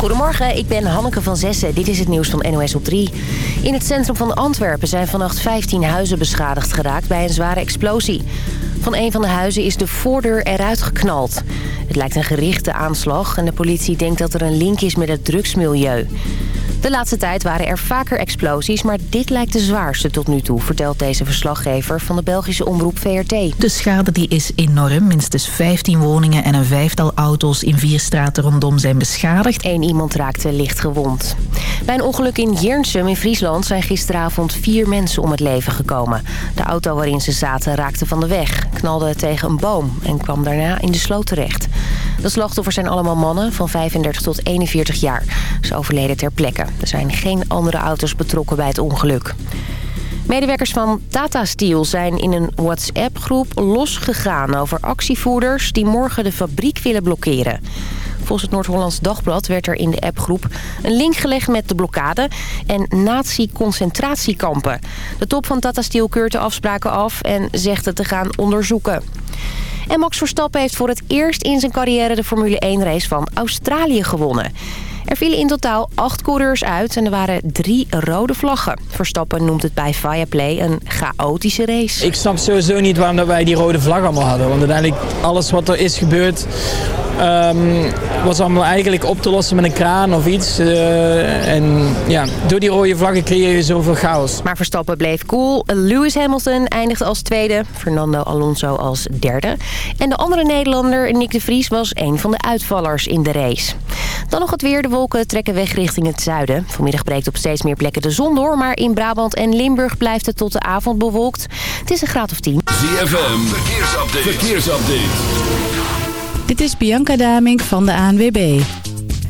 Goedemorgen, ik ben Hanneke van Zessen. Dit is het nieuws van NOS op 3. In het centrum van Antwerpen zijn vannacht 15 huizen beschadigd geraakt bij een zware explosie. Van een van de huizen is de voordeur eruit geknald. Het lijkt een gerichte aanslag en de politie denkt dat er een link is met het drugsmilieu. De laatste tijd waren er vaker explosies, maar dit lijkt de zwaarste tot nu toe... vertelt deze verslaggever van de Belgische omroep VRT. De schade die is enorm. Minstens 15 woningen en een vijftal auto's in vier straten rondom zijn beschadigd. Eén iemand raakte licht gewond. Bij een ongeluk in Jernsum in Friesland zijn gisteravond vier mensen om het leven gekomen. De auto waarin ze zaten raakte van de weg, knalde tegen een boom en kwam daarna in de sloot terecht. De slachtoffers zijn allemaal mannen van 35 tot 41 jaar. Ze overleden ter plekke. Er zijn geen andere auto's betrokken bij het ongeluk. Medewerkers van Tata Steel zijn in een WhatsApp-groep losgegaan over actievoerders die morgen de fabriek willen blokkeren. Volgens het Noord-Hollands Dagblad werd er in de appgroep een link gelegd met de blokkade en nazi-concentratiekampen. De top van Tata Steel keurt de afspraken af en zegt het te gaan onderzoeken. En Max Verstappen heeft voor het eerst in zijn carrière de Formule 1 race van Australië gewonnen. Er vielen in totaal acht coureurs uit en er waren drie rode vlaggen. Verstappen noemt het bij Viaplay een chaotische race. Ik snap sowieso niet waarom dat wij die rode vlag allemaal hadden. Want uiteindelijk alles wat er is gebeurd um, was allemaal eigenlijk op te lossen met een kraan of iets. Uh, en ja, door die rode vlaggen creëer je zoveel chaos. Maar Verstappen bleef cool. Lewis Hamilton eindigde als tweede. Fernando Alonso als derde. En de andere Nederlander, Nick de Vries, was een van de uitvallers in de race. Dan nog het weer. De wolken trekken weg richting het zuiden. Vanmiddag breekt op steeds meer plekken de zon door. Maar in Brabant en Limburg blijft het tot de avond bewolkt. Het is een graad of 10. ZFM, verkeersupdate. verkeersupdate. Dit is Bianca Damink van de ANWB.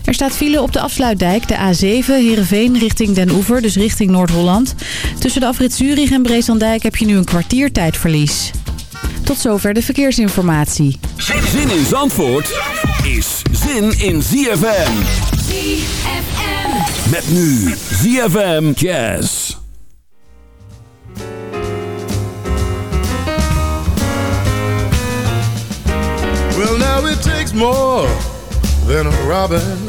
Er staat file op de afsluitdijk, de A7, Heerenveen richting Den Oever, dus richting Noord-Holland. Tussen de afrit Zurich en Breeslandijk heb je nu een kwartier tijdverlies. Tot zover de verkeersinformatie. Zin in Zandvoort is zin in ZFM. ZFM. Met nu ZFM Jazz. Well, now it takes more than a robin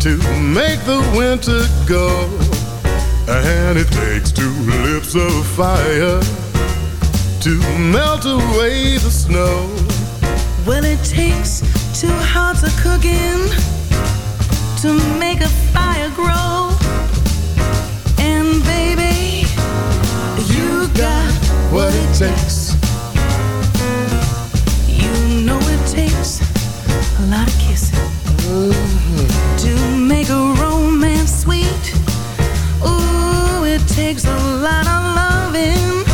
to make the winter go. And it takes two lips of fire to melt away the snow. Well, it takes two hearts of cooking to make a fire grow. And baby, you got what it takes. You know it takes a lot of kissing Mm-hmm. to make a romance sweet. Ooh, it takes a lot of loving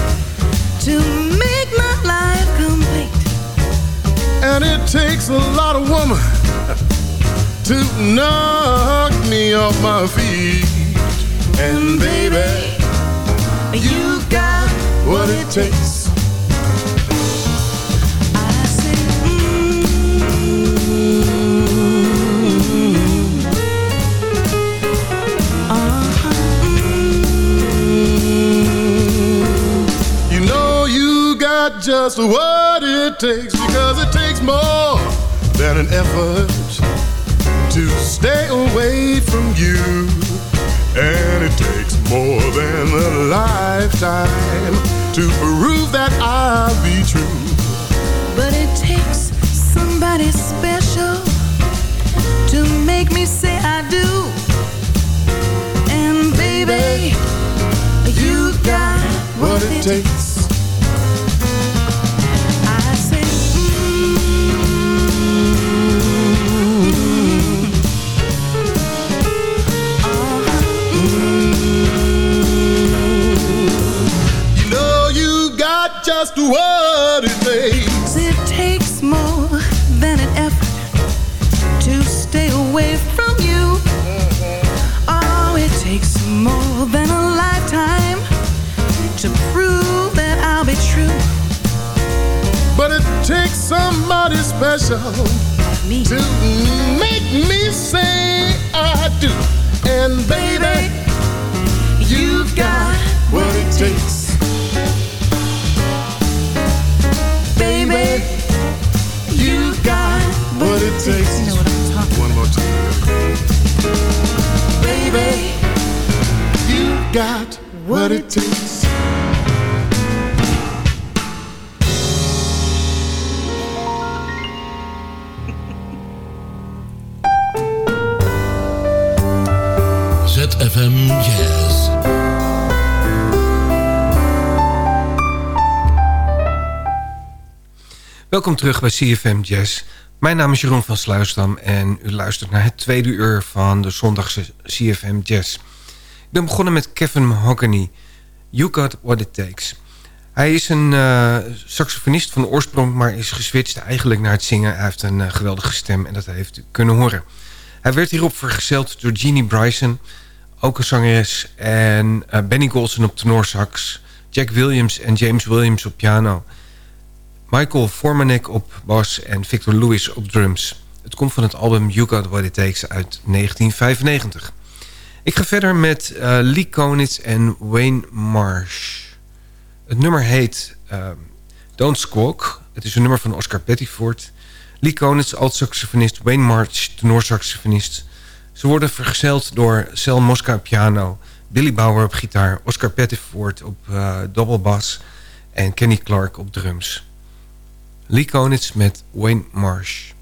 to make my life complete. And it takes a lot of woman to knock me off my feet. And baby, You got what it takes. I say, mm, uh-huh, You know you got just what it takes because it takes more than an effort to stay away from you. And it takes more than a lifetime to prove that I'll be true. But it takes somebody special to make me say I do. And baby, you got What it takes. What it takes. it takes more than an effort to stay away from you. Oh, it takes more than a lifetime to prove that I'll be true. But it takes somebody special Me. to make me say I do. And baby, what it takes. ZFM Jazz. Welkom terug bij CFM Jazz. Mijn naam is Jeroen van Sluisdam en u luistert naar het tweede uur van de zondagse CFM Jazz. Ben begonnen met Kevin Mahogany, You Got What It Takes. Hij is een uh, saxofonist van oorsprong, maar is geswitcht eigenlijk naar het zingen. Hij heeft een uh, geweldige stem en dat heeft u kunnen horen. Hij werd hierop vergezeld door Jeannie Bryson, ook een zangeres... en uh, Benny Golson op tenorsax, Jack Williams en James Williams op piano... Michael Formanek op bas en Victor Lewis op drums. Het komt van het album You Got What It Takes uit 1995. Ik ga verder met uh, Lee Konitz en Wayne Marsh. Het nummer heet uh, Don't Squawk. Het is een nummer van Oscar Pettiford. Lee Konitz, alt-saxofonist. Wayne Marsh, tenorsaxofonist. Ze worden vergezeld door Sel Mosca piano... Billy Bauer op gitaar... Oscar Pettiford op uh, dobbelbas... en Kenny Clark op drums. Lee Konitz met Wayne Marsh.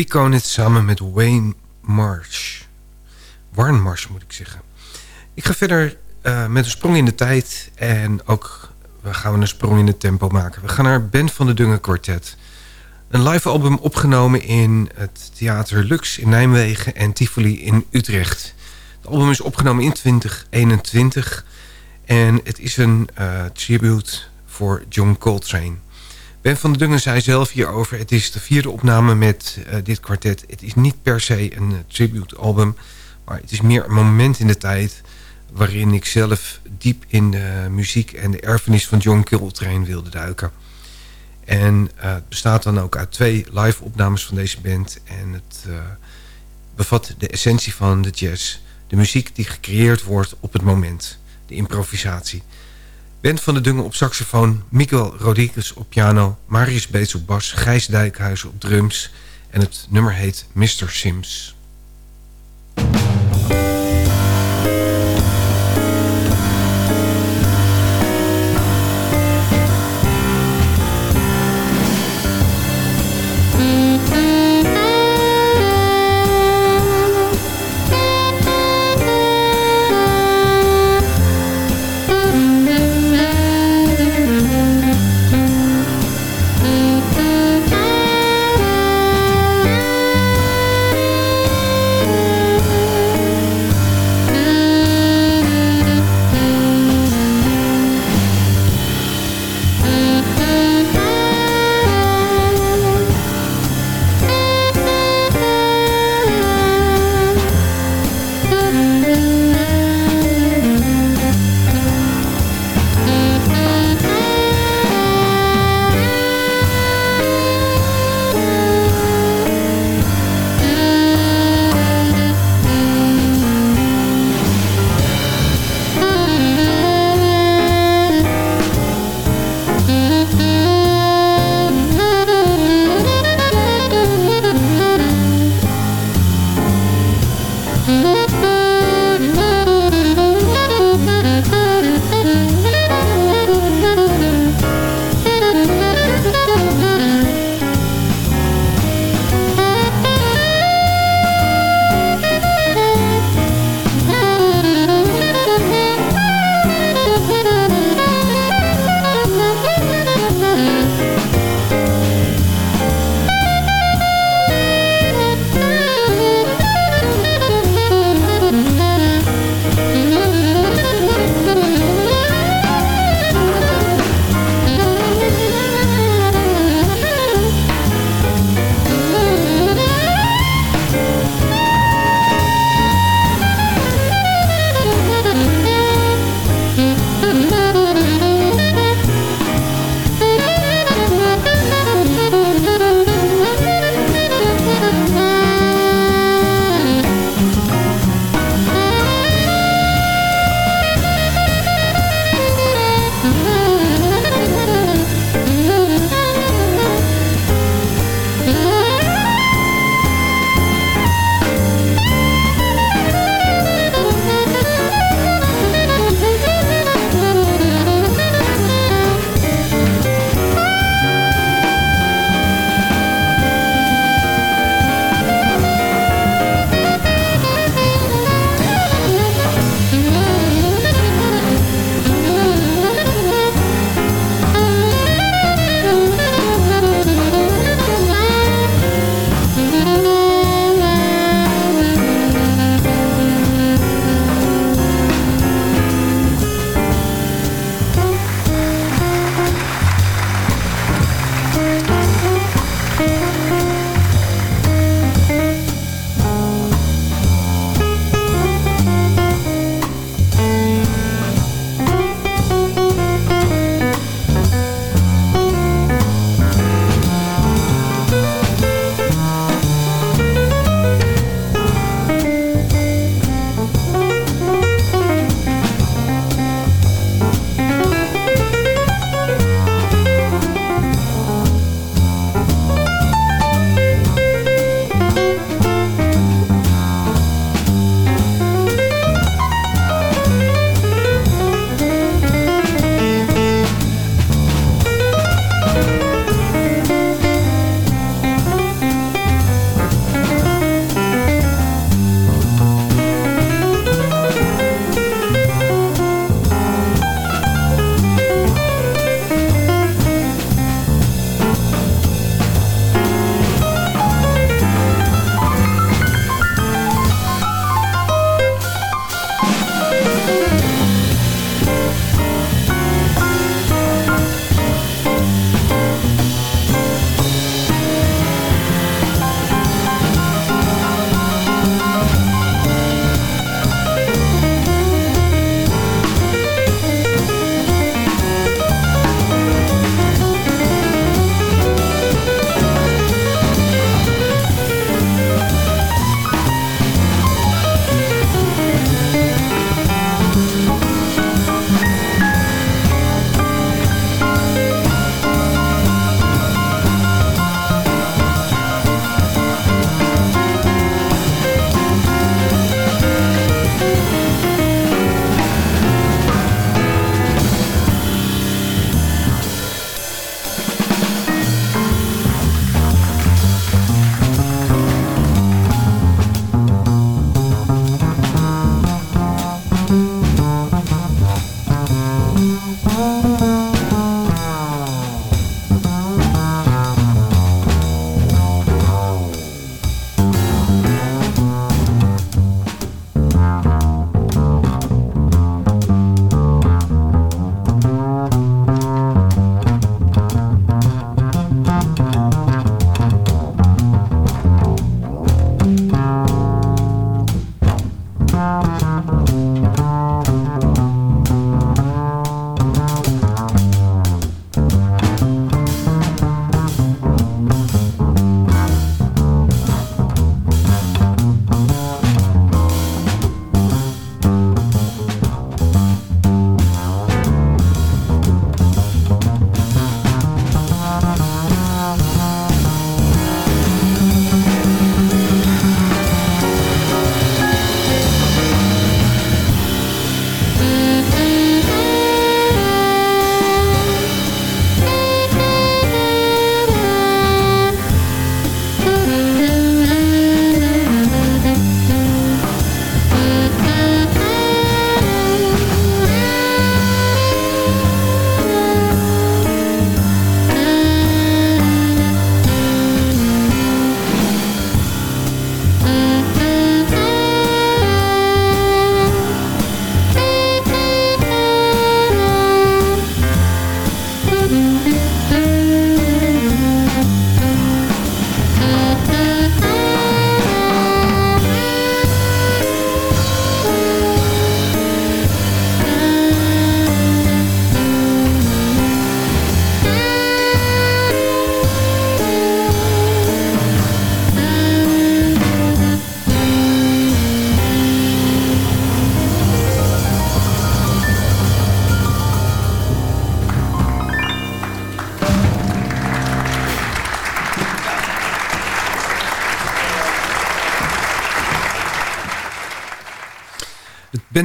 Lee Konitz samen met Wayne Marsh. Warren Marsh moet ik zeggen. Ik ga verder uh, met een sprong in de tijd. En ook we gaan een sprong in het tempo maken. We gaan naar Ben van de Dungen Quartet. Een live album opgenomen in het Theater Lux in Nijmegen en Tivoli in Utrecht. Het album is opgenomen in 2021. En het is een uh, tribute voor John Coltrane. Ben van der Dungen zei zelf hierover... het is de vierde opname met uh, dit kwartet. Het is niet per se een uh, tribute album... maar het is meer een moment in de tijd... waarin ik zelf diep in de muziek en de erfenis van John Coltrane wilde duiken. En uh, het bestaat dan ook uit twee live opnames van deze band... en het bevat de essentie van de jazz... de muziek die gecreëerd wordt op het moment, de improvisatie... Bent van de Dungen op saxofoon, Miguel Rodriguez op piano... Marius Beets op bas, Gijs Dijkhuizen op drums... en het nummer heet Mr. Sims.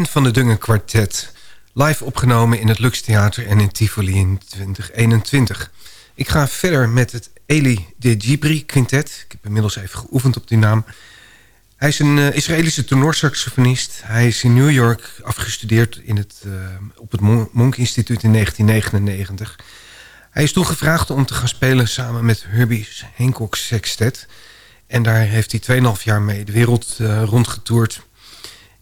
Van de Dungen Quartet. Live opgenomen in het Lux Theater en in Tivoli in 2021. Ik ga verder met het Eli de Gibri Quintet. Ik heb inmiddels even geoefend op die naam. Hij is een uh, Israëlische tenorsaxofonist. Hij is in New York afgestudeerd in het, uh, op het Monk Instituut in 1999. Hij is toen gevraagd om te gaan spelen samen met Herbie Hancock Sextet. En daar heeft hij 2,5 jaar mee de wereld uh, rondgetoerd.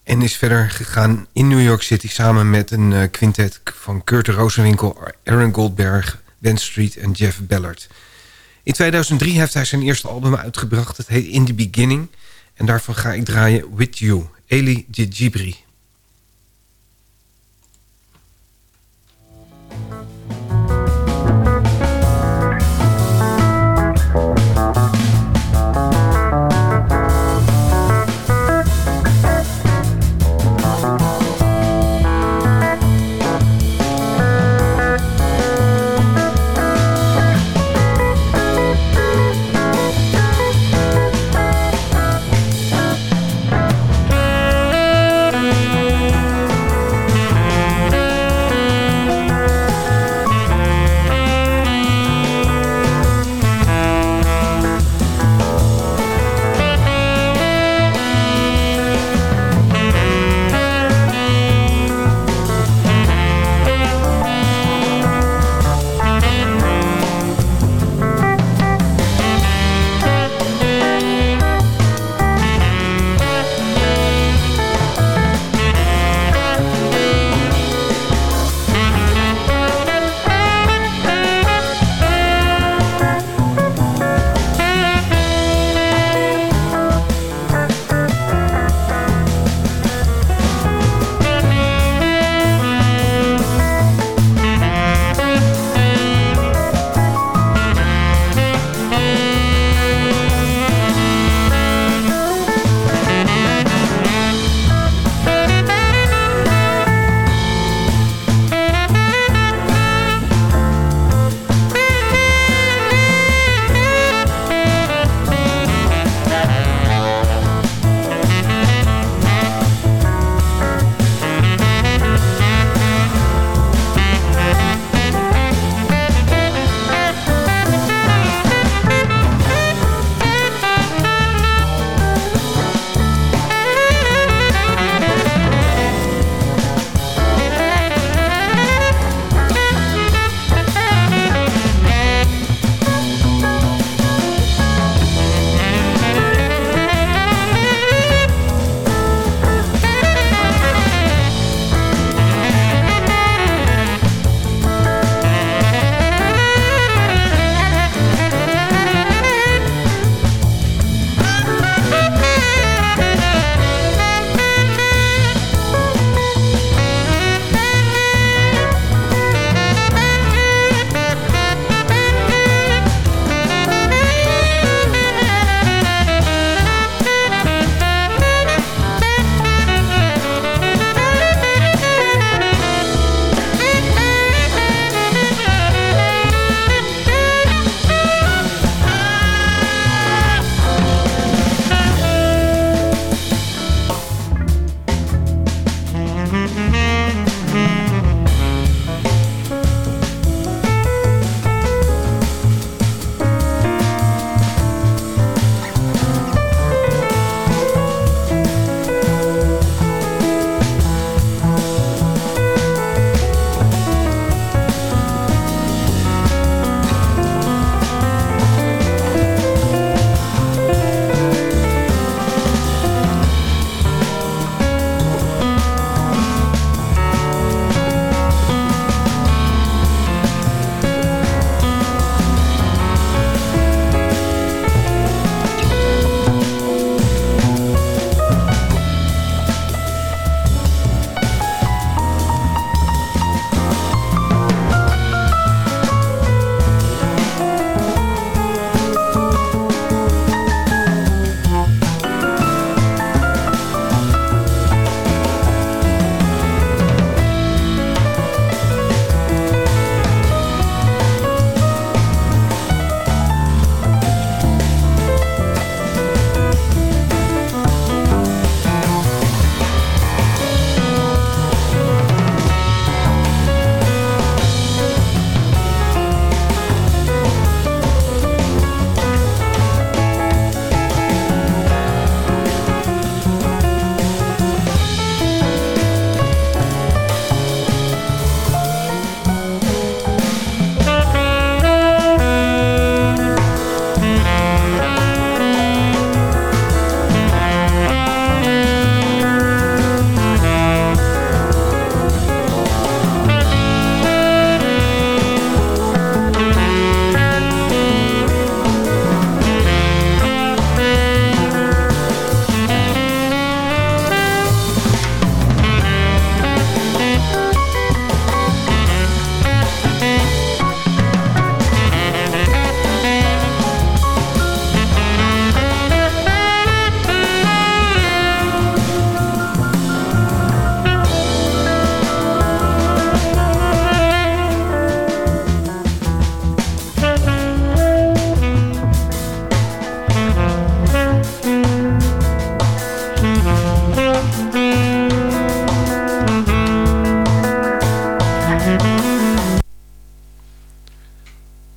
En is verder gegaan in New York City samen met een uh, quintet van Kurt Rosenwinkel, Aaron Goldberg, Ben Street en Jeff Ballard. In 2003 heeft hij zijn eerste album uitgebracht. Het heet In the Beginning. En daarvan ga ik draaien With You, Eli Djibri.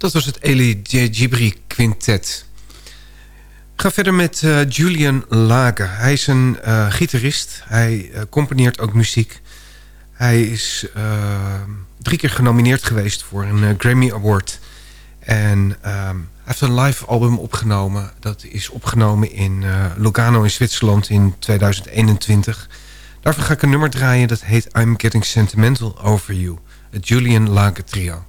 Dat was het Eli Gibri Quintet. Ik ga verder met uh, Julian Lage. Hij is een uh, gitarist. Hij uh, componeert ook muziek. Hij is drie keer genomineerd geweest voor een Grammy Award. En um, hij heeft een live album opgenomen. Dat is opgenomen in Lugano in Zwitserland in 2021. Daarvoor ga ik een nummer draaien. Dat heet I'm Getting Sentimental Over You. Het Julian Lage trio.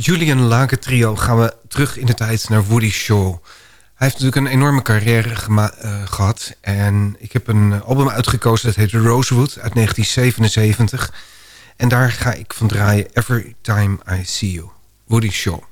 Julian Lage trio gaan we terug in de tijd naar Woody Shaw. Hij heeft natuurlijk een enorme carrière uh, gehad. En ik heb een album uitgekozen dat heet Rosewood uit 1977. En daar ga ik van draaien Every Time I See You. Woody Shaw.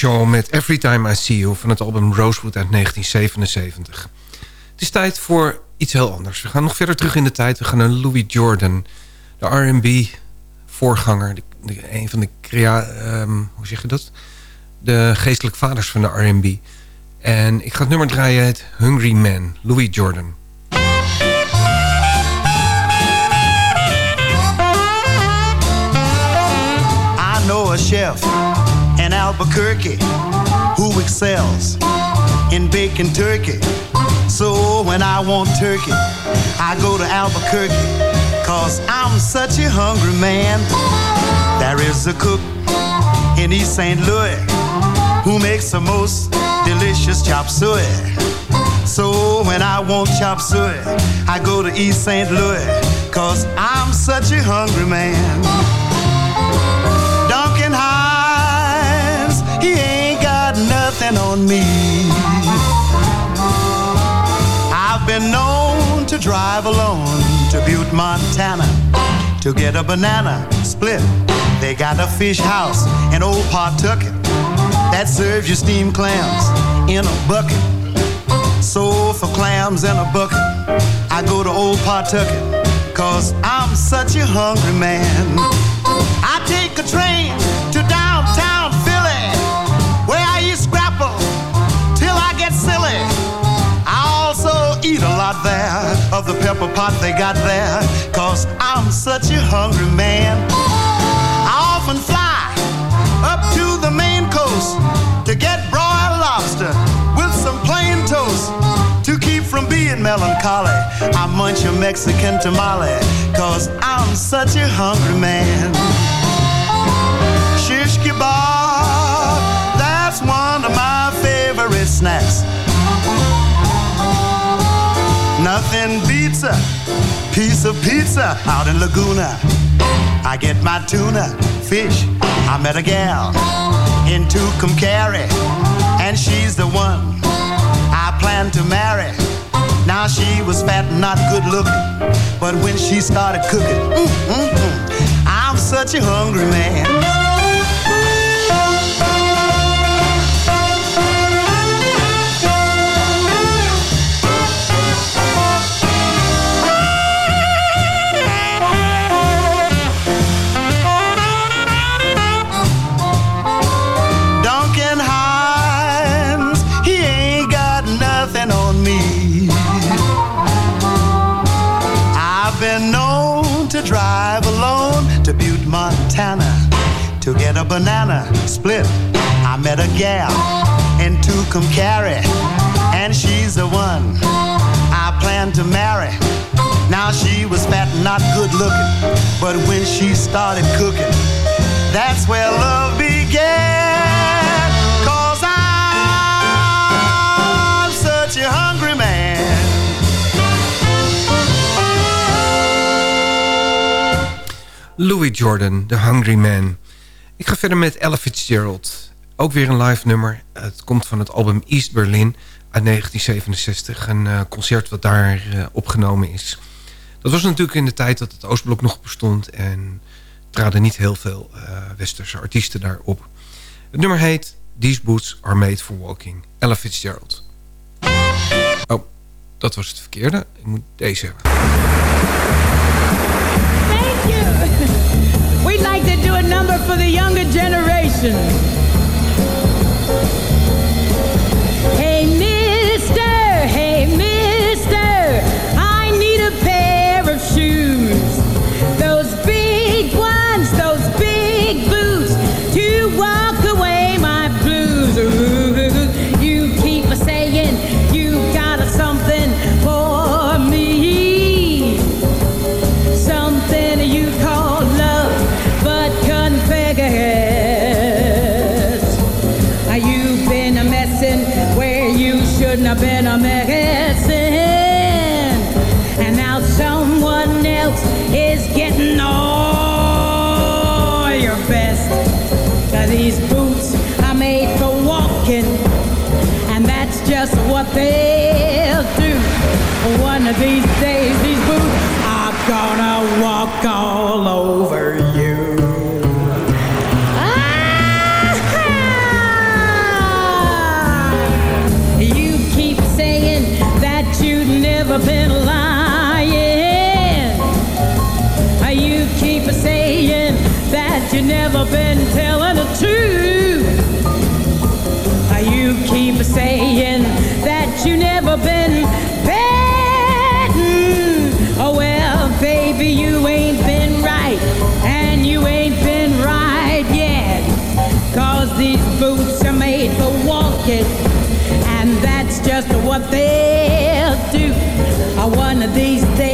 Shaw met Every Time I See You... van het album Rosewood uit 1977. Het is tijd voor iets heel anders. We gaan nog verder terug in de tijd. We gaan naar Louis Jordan, de R&B-voorganger. Een van de crea... Um, hoe zeg je dat? De geestelijk vaders van de R&B. En ik ga het nummer draaien, het Hungry Man, Louis Jordan. I know a chef in Albuquerque who excels in baking turkey. So when I want turkey, I go to Albuquerque, cause I'm such a hungry man. There is a cook in East St. Louis who makes the most delicious chop suey. So when I want chop suey, I go to East St. Louis, cause I'm such a hungry man. On me. I've been known to drive alone to Butte, Montana to get a banana split. They got a fish house in Old Pawtucket that serves you steamed clams in a bucket. So for clams in a bucket, I go to Old Pawtucket, cause I'm such a hungry man. Eat a lot there of the pepper pot they got there, cause I'm such a hungry man. I often fly up to the main coast to get broiled lobster with some plain toast. To keep from being melancholy, I munch a Mexican tamale, cause I'm such a hungry man. Shish kebab, that's one of my favorite snacks. Nothing beats a piece of pizza out in Laguna. I get my tuna, fish. I met a gal in Tucumcari, and she's the one I plan to marry. Now she was fat and not good looking, but when she started cooking, mm, mm, mm, I'm such a hungry man. Banana split. I met a gal in Tucumcari, and she's the one I plan to marry. Now she was fat not good looking, but when she started cooking, that's where love began. Cause I'm such a hungry man. Louis Jordan, The Hungry Man. Ik ga verder met Ella Fitzgerald. Ook weer een live nummer. Het komt van het album East Berlin uit 1967. Een eh, concert wat daar eh, opgenomen is. Dat was natuurlijk in de tijd dat het Oostblok nog bestond... en traden niet heel veel eh, westerse artiesten daarop. Het nummer heet These Boots Are Made For Walking. Ella Fitzgerald. Oh, dat was het verkeerde. Ik moet deze hebben. Like to do a number for the younger generation. these days, these boots, I'm gonna walk all over you. Ah! You keep saying that you've never been lying. You keep saying that you've never been telling. what they'll do. One of these days.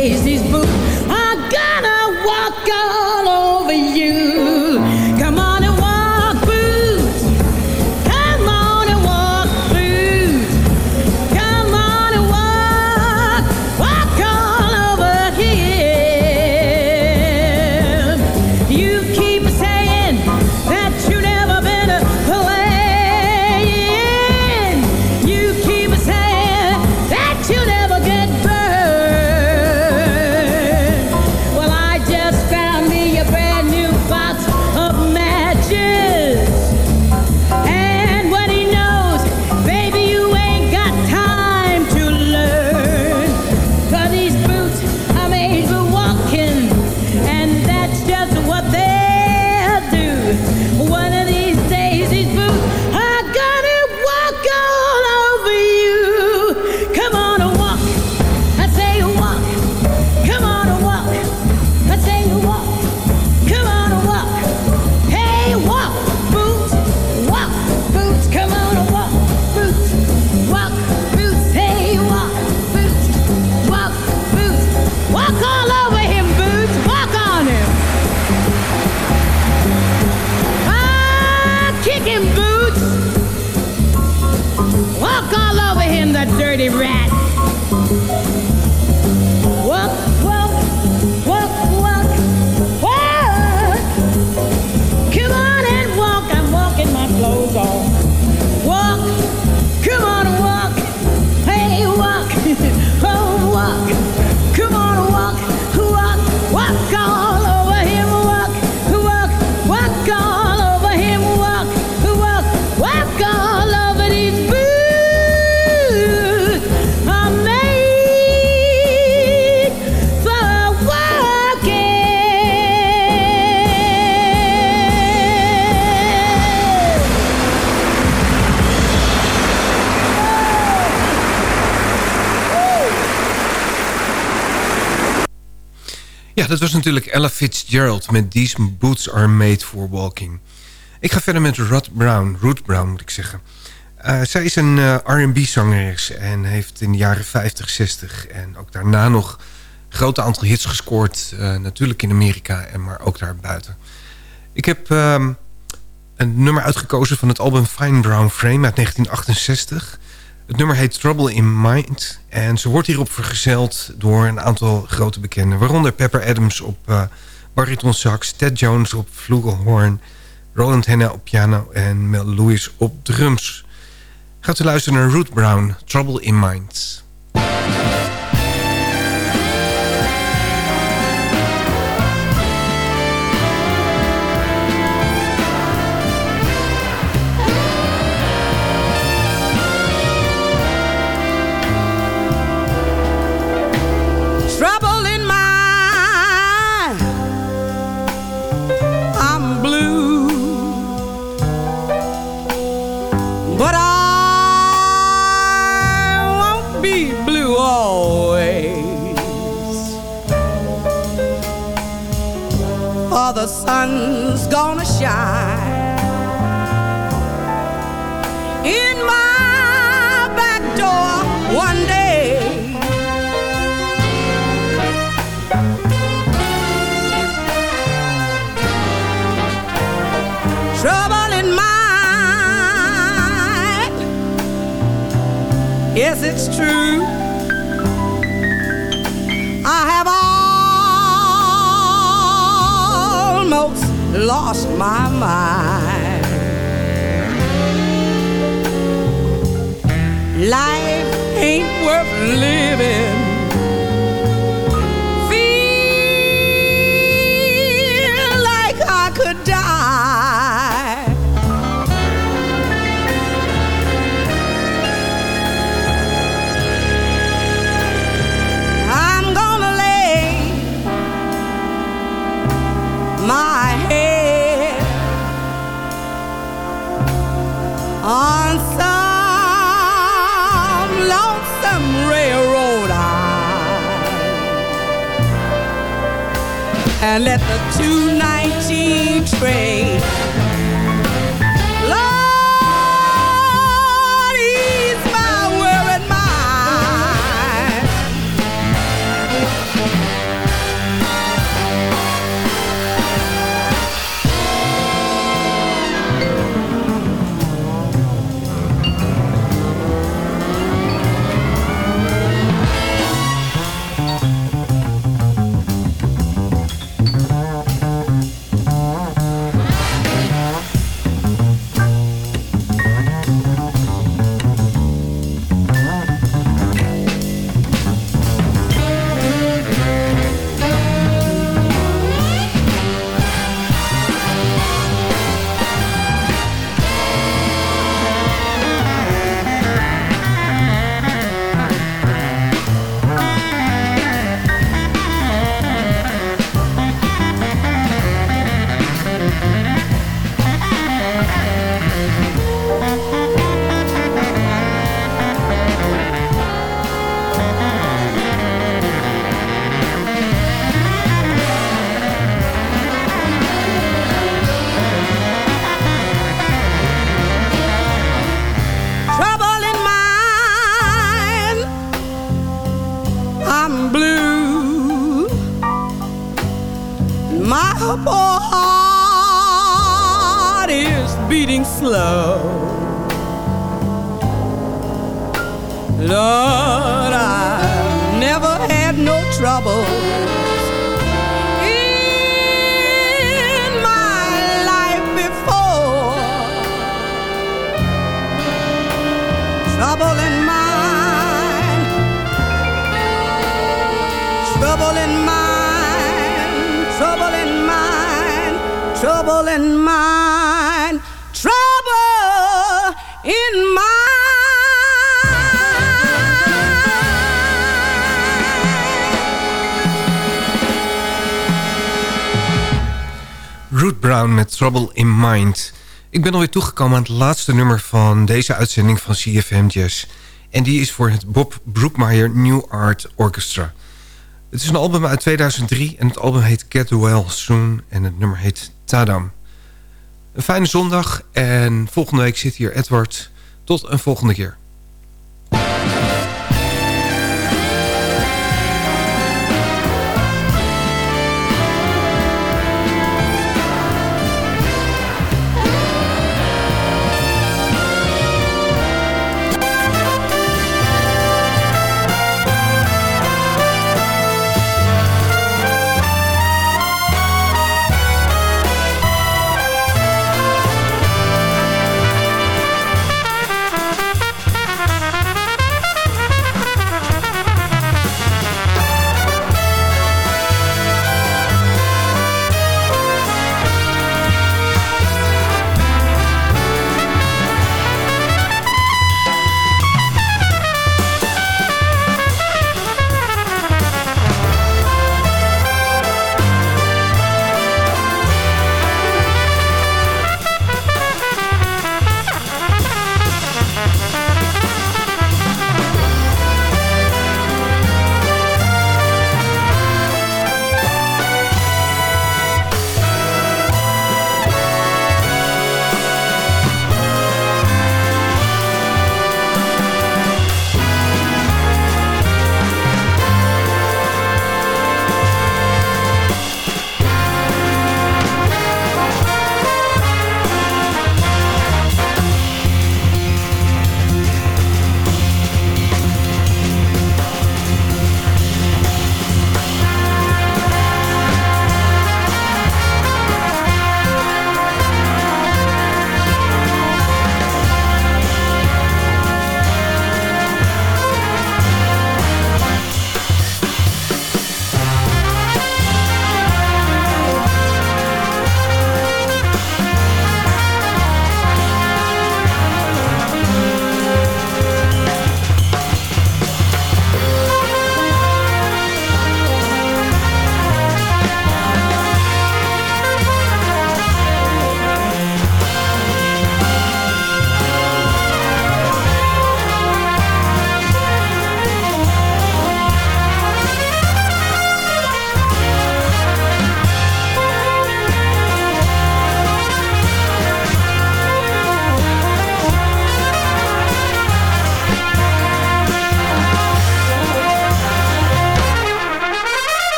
Dat was natuurlijk Ella Fitzgerald met These Boots Are Made For Walking. Ik ga verder met Rod Brown, Ruth Brown moet ik zeggen. Eh, zij is een eh, R&B-zangeres en heeft in de jaren 50, 60 en ook daarna nog een groot aantal hits gescoord. Eh, natuurlijk in Amerika, en maar ook daarbuiten. Ik heb ehm, een nummer uitgekozen van het album Fine Brown Frame uit 1968. Het nummer heet Trouble in Mind. En ze wordt hierop vergezeld door een aantal grote bekenden. Waaronder Pepper Adams op uh, bariton sax, Ted Jones op flugelhorn... Roland Hanna op piano en Mel Lewis op drums. Gaat u luisteren naar Root Brown, Trouble in Mind. Trouble in mind, trouble in mind, trouble in mind, trouble in Root Brown met Trouble in Mind. Ik ben alweer toegekomen aan het laatste nummer van deze uitzending van CFM Jazz. En die is voor het Bob Brookmeyer New Art Orchestra. Het is een album uit 2003 en het album heet Get Well Soon en het nummer heet Tadam. Een fijne zondag en volgende week zit hier Edward. Tot een volgende keer.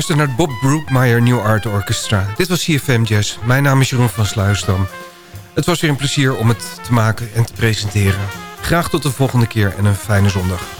Luister naar Bob Brookmeyer New Art Orchestra. Dit was CFM Jazz. Mijn naam is Jeroen van Sluisdam. Het was weer een plezier om het te maken en te presenteren. Graag tot de volgende keer en een fijne zondag.